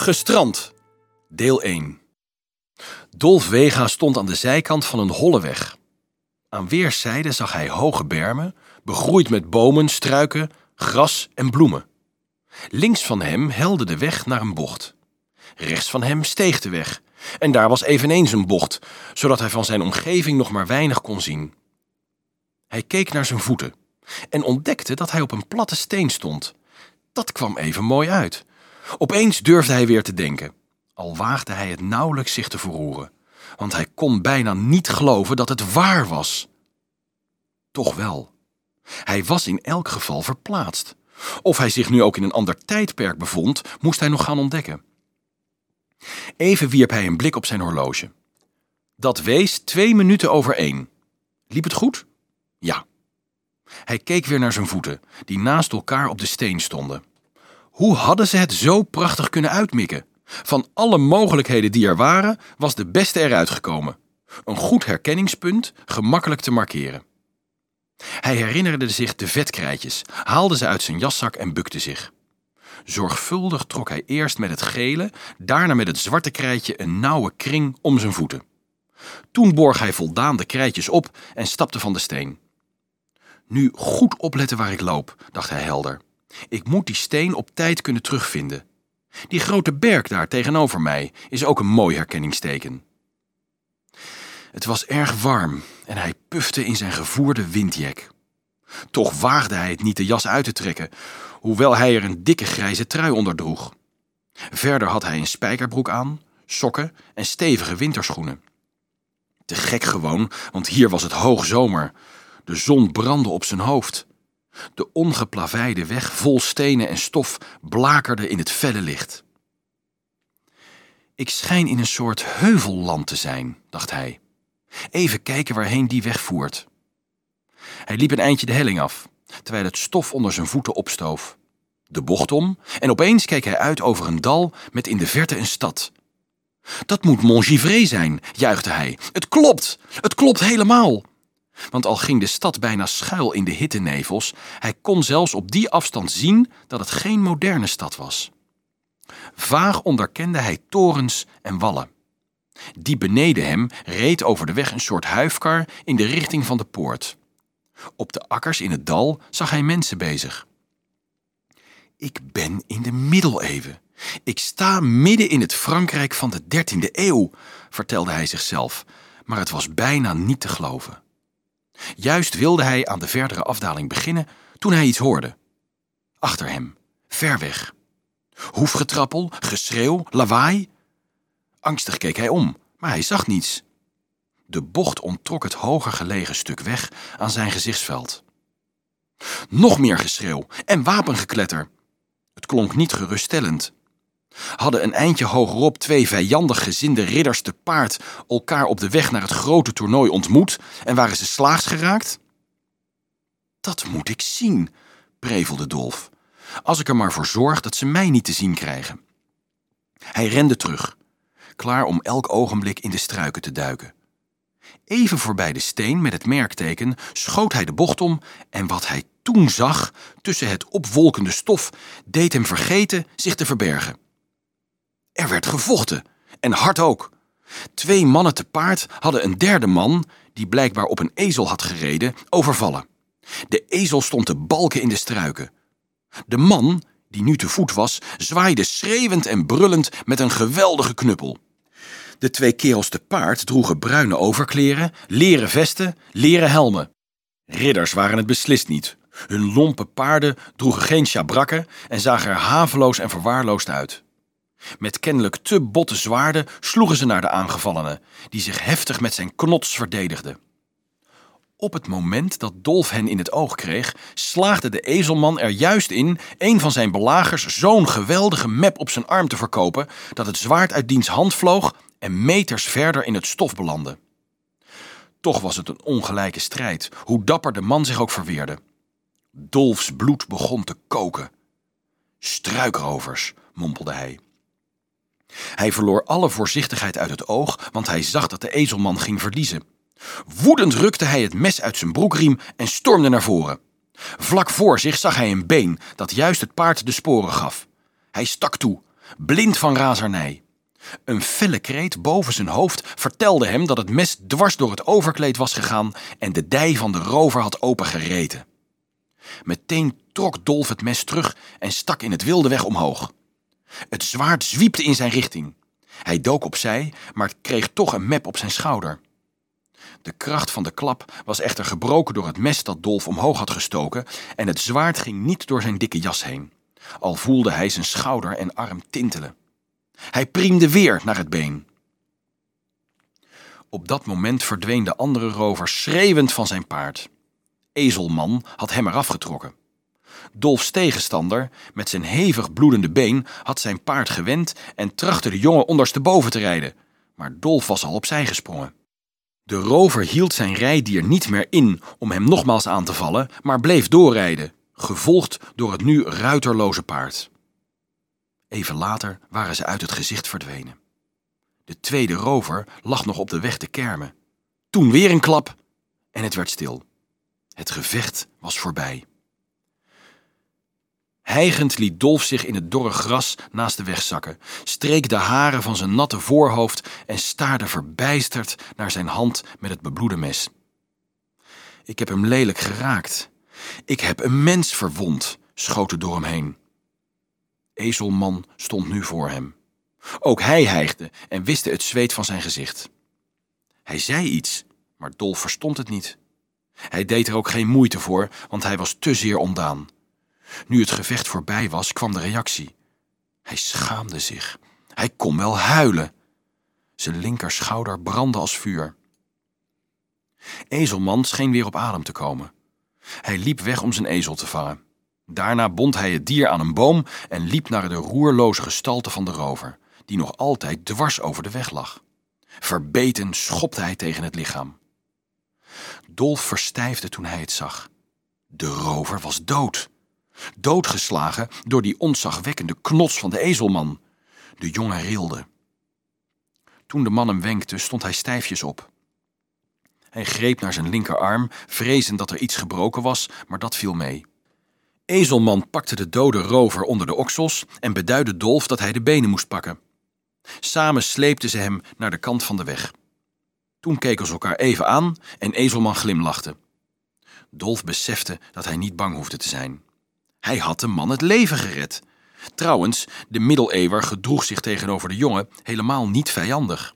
Gestrand, deel 1. Dolf Wega stond aan de zijkant van een holle weg. Aan weerszijden zag hij hoge bermen, begroeid met bomen, struiken, gras en bloemen. Links van hem helde de weg naar een bocht. Rechts van hem steeg de weg, en daar was eveneens een bocht, zodat hij van zijn omgeving nog maar weinig kon zien. Hij keek naar zijn voeten en ontdekte dat hij op een platte steen stond. Dat kwam even mooi uit. Opeens durfde hij weer te denken, al waagde hij het nauwelijks zich te verroeren, want hij kon bijna niet geloven dat het waar was. Toch wel. Hij was in elk geval verplaatst. Of hij zich nu ook in een ander tijdperk bevond, moest hij nog gaan ontdekken. Even wierp hij een blik op zijn horloge. Dat wees twee minuten over één. Liep het goed? Ja. Hij keek weer naar zijn voeten, die naast elkaar op de steen stonden. Hoe hadden ze het zo prachtig kunnen uitmikken? Van alle mogelijkheden die er waren, was de beste eruit gekomen. Een goed herkenningspunt, gemakkelijk te markeren. Hij herinnerde zich de vetkrijtjes, haalde ze uit zijn jaszak en bukte zich. Zorgvuldig trok hij eerst met het gele, daarna met het zwarte krijtje een nauwe kring om zijn voeten. Toen borg hij voldaan de krijtjes op en stapte van de steen. Nu goed opletten waar ik loop, dacht hij helder. Ik moet die steen op tijd kunnen terugvinden. Die grote berg daar tegenover mij is ook een mooi herkenningsteken. Het was erg warm en hij pufte in zijn gevoerde windjek. Toch waagde hij het niet de jas uit te trekken, hoewel hij er een dikke grijze trui onder droeg. Verder had hij een spijkerbroek aan, sokken en stevige winterschoenen. Te gek gewoon, want hier was het hoogzomer. De zon brandde op zijn hoofd. De ongeplaveide weg vol stenen en stof blakerde in het felle licht. Ik schijn in een soort heuvelland te zijn, dacht hij. Even kijken waarheen die weg voert. Hij liep een eindje de helling af, terwijl het stof onder zijn voeten opstoof. De bocht om en opeens keek hij uit over een dal met in de verte een stad. Dat moet Montgivray zijn, juichte hij. Het klopt, het klopt helemaal. Want al ging de stad bijna schuil in de hittenevels, hij kon zelfs op die afstand zien dat het geen moderne stad was. Vaag onderkende hij torens en wallen. Die beneden hem reed over de weg een soort huifkar in de richting van de poort. Op de akkers in het dal zag hij mensen bezig. Ik ben in de middeleeuwen. Ik sta midden in het Frankrijk van de 13e eeuw, vertelde hij zichzelf, maar het was bijna niet te geloven. Juist wilde hij aan de verdere afdaling beginnen toen hij iets hoorde. Achter hem, ver weg. Hoefgetrappel, geschreeuw, lawaai. Angstig keek hij om, maar hij zag niets. De bocht onttrok het hoger gelegen stuk weg aan zijn gezichtsveld. Nog meer geschreeuw en wapengekletter. Het klonk niet geruststellend. Hadden een eindje hogerop twee vijandig gezinde ridders te paard elkaar op de weg naar het grote toernooi ontmoet en waren ze slaags geraakt? Dat moet ik zien, prevelde Dolf, als ik er maar voor zorg dat ze mij niet te zien krijgen. Hij rende terug, klaar om elk ogenblik in de struiken te duiken. Even voorbij de steen met het merkteken schoot hij de bocht om en wat hij toen zag tussen het opwolkende stof deed hem vergeten zich te verbergen. Er werd gevochten, en hard ook. Twee mannen te paard hadden een derde man, die blijkbaar op een ezel had gereden, overvallen. De ezel stond te balken in de struiken. De man, die nu te voet was, zwaaide schreeuwend en brullend met een geweldige knuppel. De twee kerels te paard droegen bruine overkleren, leren vesten, leren helmen. Ridders waren het beslist niet. Hun lompe paarden droegen geen schabrakken en zagen er haveloos en verwaarloosd uit. Met kennelijk te botte zwaarden sloegen ze naar de aangevallenen, die zich heftig met zijn knots verdedigden. Op het moment dat Dolf hen in het oog kreeg, slaagde de ezelman er juist in een van zijn belagers zo'n geweldige mep op zijn arm te verkopen dat het zwaard uit diens hand vloog en meters verder in het stof belandde. Toch was het een ongelijke strijd, hoe dapper de man zich ook verweerde. Dolfs bloed begon te koken. Struikrovers, mompelde hij. Hij verloor alle voorzichtigheid uit het oog, want hij zag dat de ezelman ging verliezen. Woedend rukte hij het mes uit zijn broekriem en stormde naar voren. Vlak voor zich zag hij een been dat juist het paard de sporen gaf. Hij stak toe, blind van razernij. Een felle kreet boven zijn hoofd vertelde hem dat het mes dwars door het overkleed was gegaan en de dij van de rover had opengereten. Meteen trok Dolf het mes terug en stak in het wilde weg omhoog. Het zwaard zwiepte in zijn richting. Hij dook opzij, maar kreeg toch een mep op zijn schouder. De kracht van de klap was echter gebroken door het mes dat Dolf omhoog had gestoken en het zwaard ging niet door zijn dikke jas heen, al voelde hij zijn schouder en arm tintelen. Hij priemde weer naar het been. Op dat moment verdween de andere rover schreeuwend van zijn paard. Ezelman had hem eraf getrokken. Dolfs tegenstander, met zijn hevig bloedende been, had zijn paard gewend en trachtte de jongen ondersteboven te rijden, maar Dolf was al opzij gesprongen. De rover hield zijn rijdier niet meer in om hem nogmaals aan te vallen, maar bleef doorrijden, gevolgd door het nu ruiterloze paard. Even later waren ze uit het gezicht verdwenen. De tweede rover lag nog op de weg te kermen. Toen weer een klap en het werd stil. Het gevecht was voorbij. Hijgend liet Dolf zich in het dorre gras naast de weg zakken, streek de haren van zijn natte voorhoofd en staarde verbijsterd naar zijn hand met het bebloede mes. Ik heb hem lelijk geraakt. Ik heb een mens verwond, schoot er door hem heen. Ezelman stond nu voor hem. Ook hij hijgde en wiste het zweet van zijn gezicht. Hij zei iets, maar Dolf verstond het niet. Hij deed er ook geen moeite voor, want hij was te zeer ontdaan. Nu het gevecht voorbij was, kwam de reactie. Hij schaamde zich. Hij kon wel huilen. Zijn linkerschouder brandde als vuur. Ezelman scheen weer op adem te komen. Hij liep weg om zijn ezel te vangen. Daarna bond hij het dier aan een boom en liep naar de roerloze gestalte van de rover, die nog altijd dwars over de weg lag. Verbeten schopte hij tegen het lichaam. Dolf verstijfde toen hij het zag. De rover was dood. Doodgeslagen door die ontzagwekkende knots van de ezelman. De jongen rilde. Toen de man hem wenkte, stond hij stijfjes op. Hij greep naar zijn linkerarm, vrezend dat er iets gebroken was, maar dat viel mee. Ezelman pakte de dode rover onder de oksels en beduidde Dolf dat hij de benen moest pakken. Samen sleepten ze hem naar de kant van de weg. Toen keken ze elkaar even aan en Ezelman glimlachte. Dolf besefte dat hij niet bang hoefde te zijn. Hij had de man het leven gered. Trouwens, de middeleeuwer gedroeg zich tegenover de jongen helemaal niet vijandig.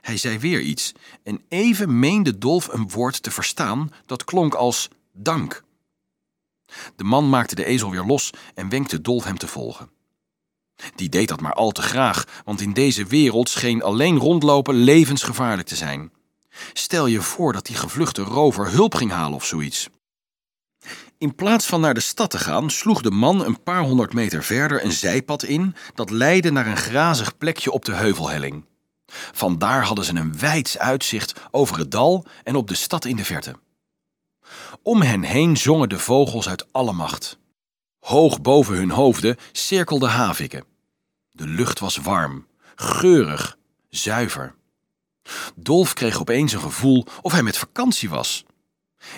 Hij zei weer iets en even meende Dolf een woord te verstaan dat klonk als dank. De man maakte de ezel weer los en wenkte Dolf hem te volgen. Die deed dat maar al te graag, want in deze wereld scheen alleen rondlopen levensgevaarlijk te zijn. Stel je voor dat die gevluchte rover hulp ging halen of zoiets. In plaats van naar de stad te gaan, sloeg de man een paar honderd meter verder een zijpad in dat leidde naar een grazig plekje op de heuvelhelling. Vandaar hadden ze een wijds uitzicht over het dal en op de stad in de verte. Om hen heen zongen de vogels uit alle macht. Hoog boven hun hoofden cirkelden haviken. De lucht was warm, geurig, zuiver. Dolf kreeg opeens een gevoel of hij met vakantie was.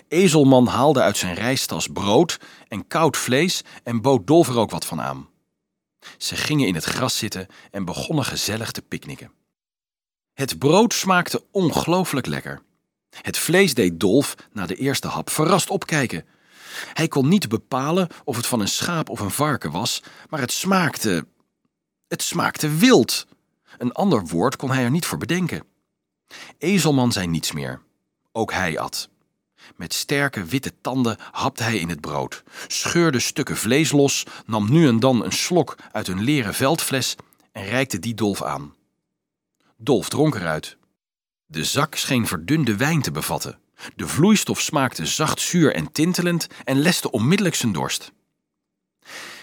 Ezelman haalde uit zijn reistas brood en koud vlees en bood Dolf er ook wat van aan. Ze gingen in het gras zitten en begonnen gezellig te picknicken. Het brood smaakte ongelooflijk lekker. Het vlees deed Dolf na de eerste hap verrast opkijken. Hij kon niet bepalen of het van een schaap of een varken was, maar het smaakte. Het smaakte wild. Een ander woord kon hij er niet voor bedenken. Ezelman zei niets meer. Ook hij at. Met sterke witte tanden hapte hij in het brood, scheurde stukken vlees los, nam nu en dan een slok uit een leren veldfles en reikte die Dolf aan. Dolf dronk eruit. De zak scheen verdunde wijn te bevatten. De vloeistof smaakte zacht zuur en tintelend en leste onmiddellijk zijn dorst.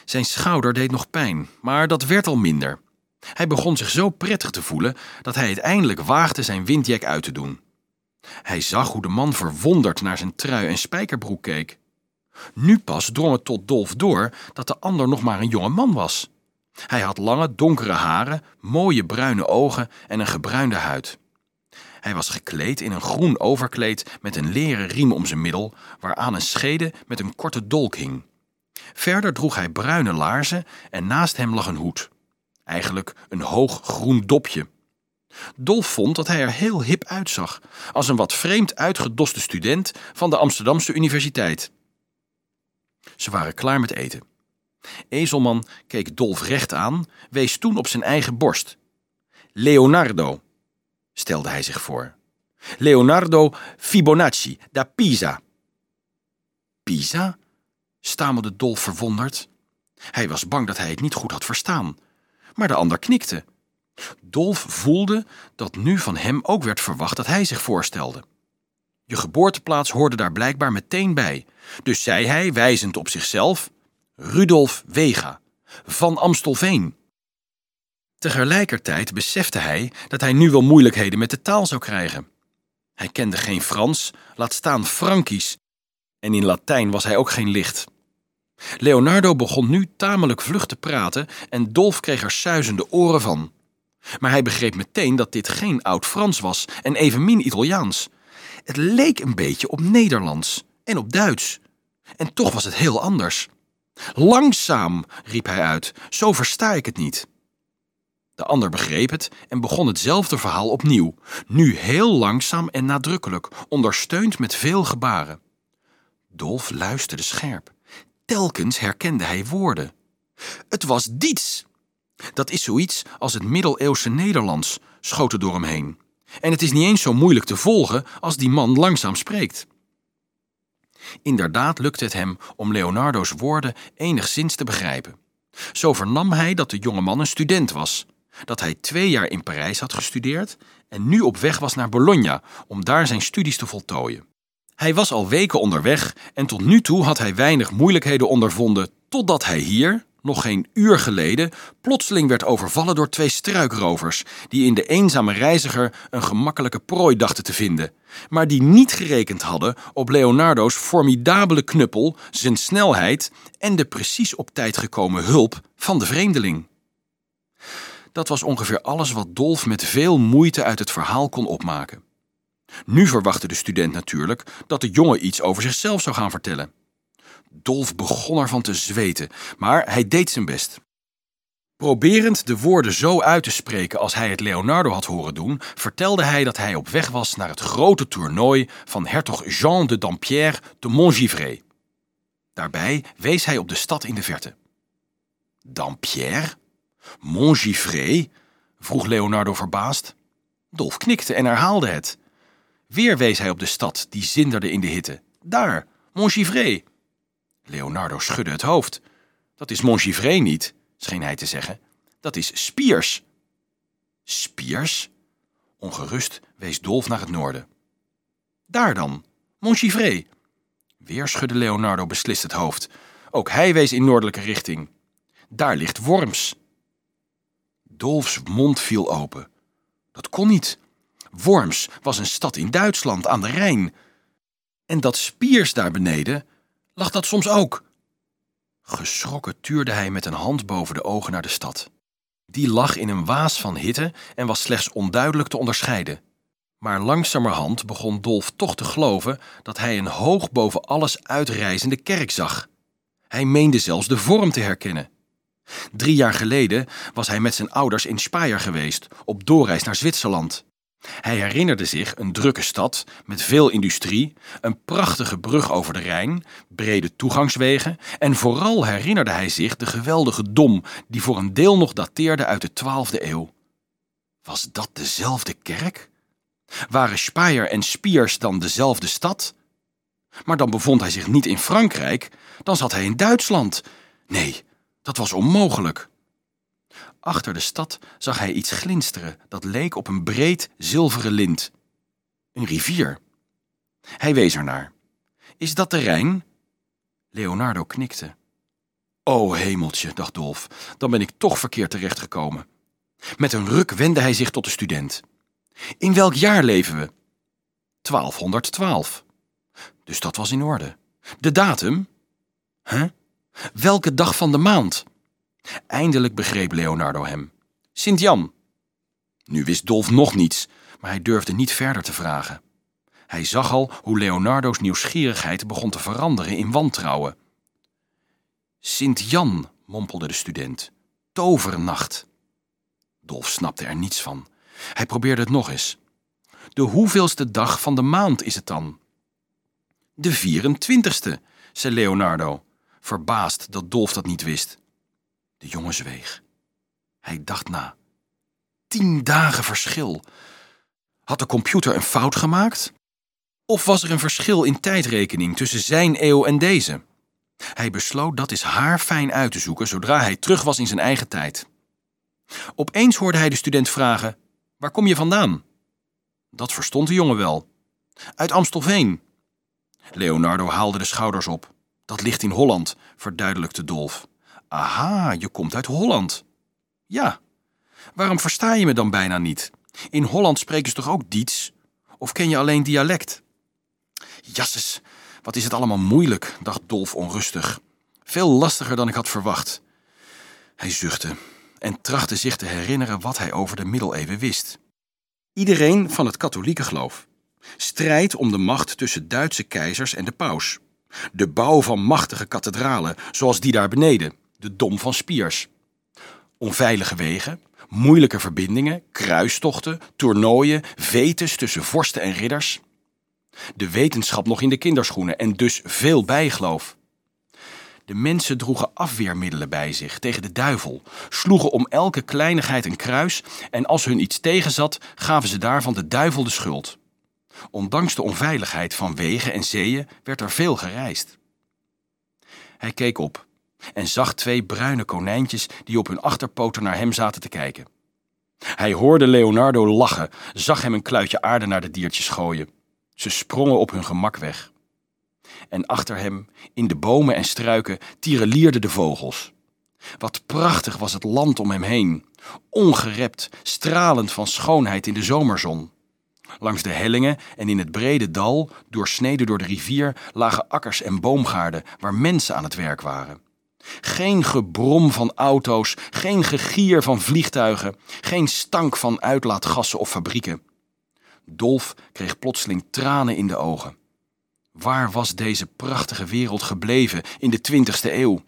Zijn schouder deed nog pijn, maar dat werd al minder. Hij begon zich zo prettig te voelen dat hij uiteindelijk waagde zijn windjek uit te doen. Hij zag hoe de man verwonderd naar zijn trui en spijkerbroek keek. Nu pas drong het tot Dolf door dat de ander nog maar een jonge man was. Hij had lange, donkere haren, mooie bruine ogen en een gebruinde huid. Hij was gekleed in een groen overkleed met een leren riem om zijn middel, waaraan een schede met een korte dolk hing. Verder droeg hij bruine laarzen en naast hem lag een hoed. Eigenlijk een hoog groen dopje. Dolf vond dat hij er heel hip uitzag, als een wat vreemd uitgedoste student van de Amsterdamse Universiteit. Ze waren klaar met eten. Ezelman keek Dolf recht aan, wees toen op zijn eigen borst. Leonardo, stelde hij zich voor. Leonardo Fibonacci da Pisa. Pisa? stamelde Dolf verwonderd. Hij was bang dat hij het niet goed had verstaan. Maar de ander knikte. Dolf voelde dat nu van hem ook werd verwacht dat hij zich voorstelde. Je geboorteplaats hoorde daar blijkbaar meteen bij. Dus zei hij, wijzend op zichzelf: Rudolf Wega, van Amstelveen. Tegelijkertijd besefte hij dat hij nu wel moeilijkheden met de taal zou krijgen. Hij kende geen Frans, laat staan Frankisch, en in Latijn was hij ook geen licht. Leonardo begon nu tamelijk vlug te praten en Dolf kreeg er suizende oren van. Maar hij begreep meteen dat dit geen oud-Frans was en evenmin Italiaans. Het leek een beetje op Nederlands en op Duits. En toch was het heel anders. Langzaam, riep hij uit, zo versta ik het niet. De ander begreep het en begon hetzelfde verhaal opnieuw, nu heel langzaam en nadrukkelijk, ondersteund met veel gebaren. Dolf luisterde scherp. Telkens herkende hij woorden. Het was diets. Dat is zoiets als het middeleeuwse Nederlands, schoten door hem heen. En het is niet eens zo moeilijk te volgen als die man langzaam spreekt. Inderdaad lukte het hem om Leonardo's woorden enigszins te begrijpen. Zo vernam hij dat de jonge man een student was, dat hij twee jaar in Parijs had gestudeerd en nu op weg was naar Bologna om daar zijn studies te voltooien. Hij was al weken onderweg en tot nu toe had hij weinig moeilijkheden ondervonden, totdat hij hier, nog geen uur geleden, plotseling werd overvallen door twee struikrovers, die in de eenzame reiziger een gemakkelijke prooi dachten te vinden, maar die niet gerekend hadden op Leonardo's formidabele knuppel, zijn snelheid en de precies op tijd gekomen hulp van de vreemdeling. Dat was ongeveer alles wat Dolf met veel moeite uit het verhaal kon opmaken. Nu verwachtte de student natuurlijk dat de jongen iets over zichzelf zou gaan vertellen. Dolf begon ervan te zweten, maar hij deed zijn best. Proberend de woorden zo uit te spreken als hij het Leonardo had horen doen, vertelde hij dat hij op weg was naar het grote toernooi van hertog Jean de Dampierre te Montgivray. Daarbij wees hij op de stad in de verte. Dampierre? Montgivray? vroeg Leonardo verbaasd. Dolf knikte en herhaalde het. Weer wees hij op de stad die zinderde in de hitte. Daar, Montgivray. Leonardo schudde het hoofd. Dat is Montgivray niet, scheen hij te zeggen. Dat is Spiers. Spiers? Ongerust wees Dolf naar het noorden. Daar dan, Montgivray. Weer schudde Leonardo beslist het hoofd. Ook hij wees in noordelijke richting. Daar ligt Worms. Dolfs mond viel open. Dat kon niet. Worms was een stad in Duitsland aan de Rijn. En dat Spiers daar beneden, lag dat soms ook? Geschrokken tuurde hij met een hand boven de ogen naar de stad. Die lag in een waas van hitte en was slechts onduidelijk te onderscheiden. Maar langzamerhand begon Dolf toch te geloven dat hij een hoog boven alles uitrijzende kerk zag. Hij meende zelfs de vorm te herkennen. Drie jaar geleden was hij met zijn ouders in Speyer geweest, op doorreis naar Zwitserland. Hij herinnerde zich een drukke stad met veel industrie, een prachtige brug over de Rijn, brede toegangswegen en vooral herinnerde hij zich de geweldige dom die voor een deel nog dateerde uit de 12e eeuw. Was dat dezelfde kerk? Waren Speyer en Spiers dan dezelfde stad? Maar dan bevond hij zich niet in Frankrijk, dan zat hij in Duitsland. Nee, dat was onmogelijk. Achter de stad zag hij iets glinsteren dat leek op een breed zilveren lint. Een rivier. Hij wees ernaar. Is dat de Rijn? Leonardo knikte. O hemeltje, dacht Dolf, dan ben ik toch verkeerd terechtgekomen. Met een ruk wendde hij zich tot de student. In welk jaar leven we? 1212. Dus dat was in orde. De datum? Huh? Welke dag van de maand? Eindelijk begreep Leonardo hem. Sint-Jan. Nu wist Dolf nog niets, maar hij durfde niet verder te vragen. Hij zag al hoe Leonardo's nieuwsgierigheid begon te veranderen in wantrouwen. Sint-Jan, mompelde de student. Tovernacht. Dolf snapte er niets van. Hij probeerde het nog eens. De hoeveelste dag van de maand is het dan? De 24ste, zei Leonardo, verbaasd dat Dolf dat niet wist. De jongen zweeg. Hij dacht na. Tien dagen verschil. Had de computer een fout gemaakt? Of was er een verschil in tijdrekening tussen zijn eeuw en deze? Hij besloot dat is haar fijn uit te zoeken zodra hij terug was in zijn eigen tijd. Opeens hoorde hij de student vragen: Waar kom je vandaan? Dat verstond de jongen wel. Uit Amstelveen. Leonardo haalde de schouders op. Dat ligt in Holland, verduidelijkte Dolf. Aha, je komt uit Holland. Ja. Waarom versta je me dan bijna niet? In Holland spreken ze toch ook Diets? Of ken je alleen dialect? Jasses, wat is het allemaal moeilijk, dacht Dolf onrustig. Veel lastiger dan ik had verwacht. Hij zuchtte en trachtte zich te herinneren wat hij over de middeleeuwen wist. Iedereen van het katholieke geloof. Strijd om de macht tussen Duitse keizers en de paus. De bouw van machtige kathedralen, zoals die daar beneden, de Dom van Spiers. Onveilige wegen, moeilijke verbindingen, kruistochten, toernooien, vetes tussen vorsten en ridders. De wetenschap nog in de kinderschoenen en dus veel bijgeloof. De mensen droegen afweermiddelen bij zich tegen de duivel, sloegen om elke kleinigheid een kruis en als hun iets tegenzat, gaven ze daarvan de duivel de schuld. Ondanks de onveiligheid van wegen en zeeën werd er veel gereisd. Hij keek op en zag twee bruine konijntjes die op hun achterpoten naar hem zaten te kijken. Hij hoorde Leonardo lachen, zag hem een kluitje aarde naar de diertjes gooien. Ze sprongen op hun gemak weg. En achter hem, in de bomen en struiken, tierenlierden de vogels. Wat prachtig was het land om hem heen, ongerept, stralend van schoonheid in de zomerzon. Langs de hellingen en in het brede dal, doorsneden door de rivier, lagen akkers en boomgaarden waar mensen aan het werk waren. Geen gebrom van auto's, geen gegier van vliegtuigen, geen stank van uitlaatgassen of fabrieken. Dolf kreeg plotseling tranen in de ogen. Waar was deze prachtige wereld gebleven in de twintigste eeuw?